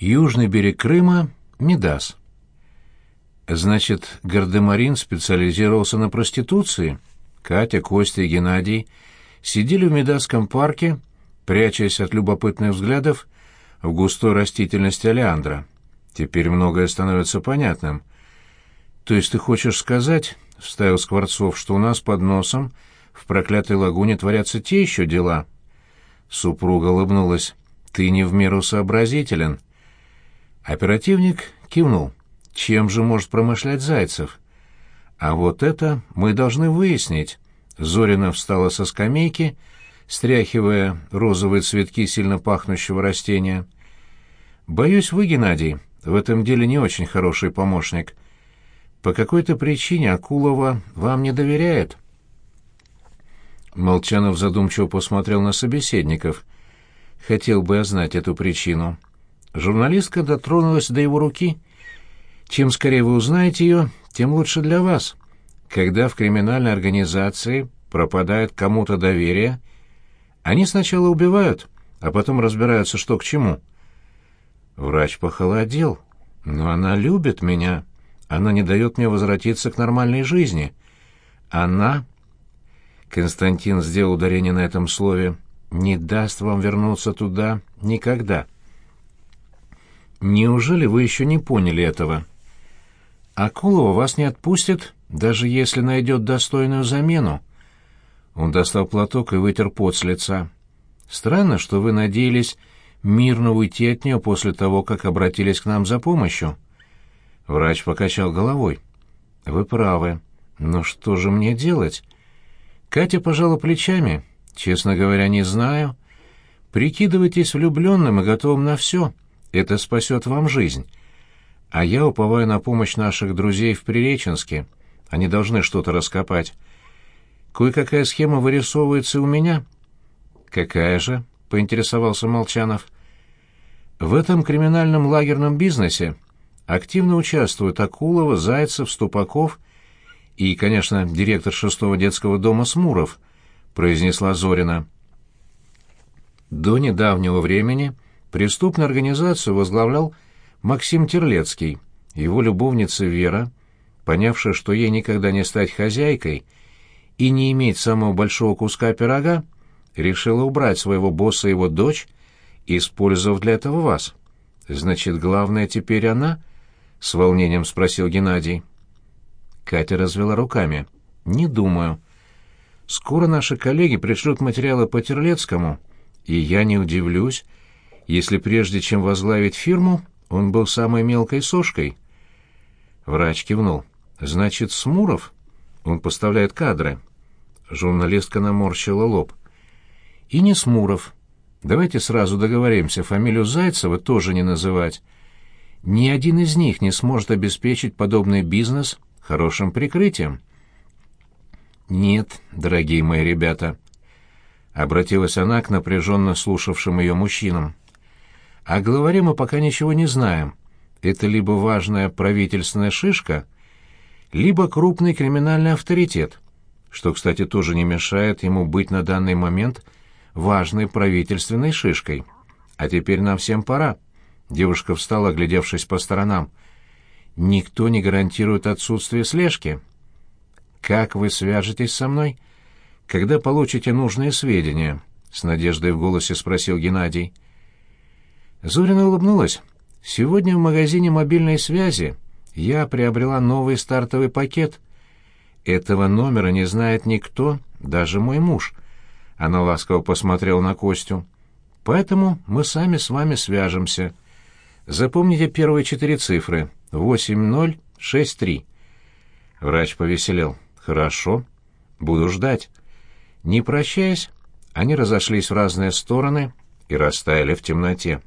Южный берег Крыма, Медас. Значит, Гардемарин специализировался на проституции? Катя, Костя и Геннадий сидели в Медасском парке, прячась от любопытных взглядов в густой растительности Алеандра. Теперь многое становится понятным. То есть ты хочешь сказать, — вставил Скворцов, — что у нас под носом в проклятой лагуне творятся те еще дела? Супруга улыбнулась. Ты не в меру сообразителен. — Оперативник кивнул. Чем же может промышлять Зайцев? А вот это мы должны выяснить. Зорина встала со скамейки, стряхивая розовые цветки сильно пахнущего растения. Боюсь, вы, Геннадий, в этом деле не очень хороший помощник. По какой-то причине Акулова вам не доверяет. Молчанов задумчиво посмотрел на собеседников. Хотел бы я знать эту причину. Журналистка дотронулась до его руки. «Чем скорее вы узнаете ее, тем лучше для вас. Когда в криминальной организации пропадает кому-то доверие, они сначала убивают, а потом разбираются, что к чему». Врач похолодел. «Но она любит меня. Она не дает мне возвратиться к нормальной жизни. Она...» Константин сделал ударение на этом слове. «Не даст вам вернуться туда никогда». Неужели вы еще не поняли этого? Акулова вас не отпустит, даже если найдет достойную замену. Он достал платок и вытер пот с лица. Странно, что вы надеялись мирно уйти от нее после того, как обратились к нам за помощью. Врач покачал головой. Вы правы. Но что же мне делать? Катя пожала плечами. Честно говоря, не знаю. Прикидывайтесь влюбленным и готовым на все. Это спасет вам жизнь. А я уповаю на помощь наших друзей в Приреченске. Они должны что-то раскопать. Кое-какая схема вырисовывается у меня. Какая же? поинтересовался Молчанов. В этом криминальном лагерном бизнесе активно участвуют Акулова, Зайцев, Ступаков и, конечно, директор шестого детского дома Смуров, произнесла Зорина. До недавнего времени Преступную организацию возглавлял Максим Терлецкий. Его любовница Вера, понявшая, что ей никогда не стать хозяйкой и не иметь самого большого куска пирога, решила убрать своего босса и его дочь, использовав для этого вас. Значит, главное теперь она? С волнением спросил Геннадий. Катя развела руками. Не думаю. Скоро наши коллеги пришлют материалы по Терлецкому, и я не удивлюсь, если прежде чем возглавить фирму, он был самой мелкой сошкой. Врач кивнул. Значит, Смуров? Он поставляет кадры. Журналистка наморщила лоб. И не Смуров. Давайте сразу договоримся, фамилию Зайцева тоже не называть. Ни один из них не сможет обеспечить подобный бизнес хорошим прикрытием. Нет, дорогие мои ребята, обратилась она к напряженно слушавшим ее мужчинам. О главаре мы пока ничего не знаем. Это либо важная правительственная шишка, либо крупный криминальный авторитет, что, кстати, тоже не мешает ему быть на данный момент важной правительственной шишкой. А теперь нам всем пора. Девушка встала, оглядевшись по сторонам. Никто не гарантирует отсутствие слежки. Как вы свяжетесь со мной, когда получите нужные сведения? С надеждой в голосе спросил Геннадий. Зорина улыбнулась. «Сегодня в магазине мобильной связи я приобрела новый стартовый пакет. Этого номера не знает никто, даже мой муж». Она ласково посмотрела на Костю. «Поэтому мы сами с вами свяжемся. Запомните первые четыре цифры. 8063». Врач повеселел. «Хорошо. Буду ждать». Не прощаясь, они разошлись в разные стороны и растаяли в темноте.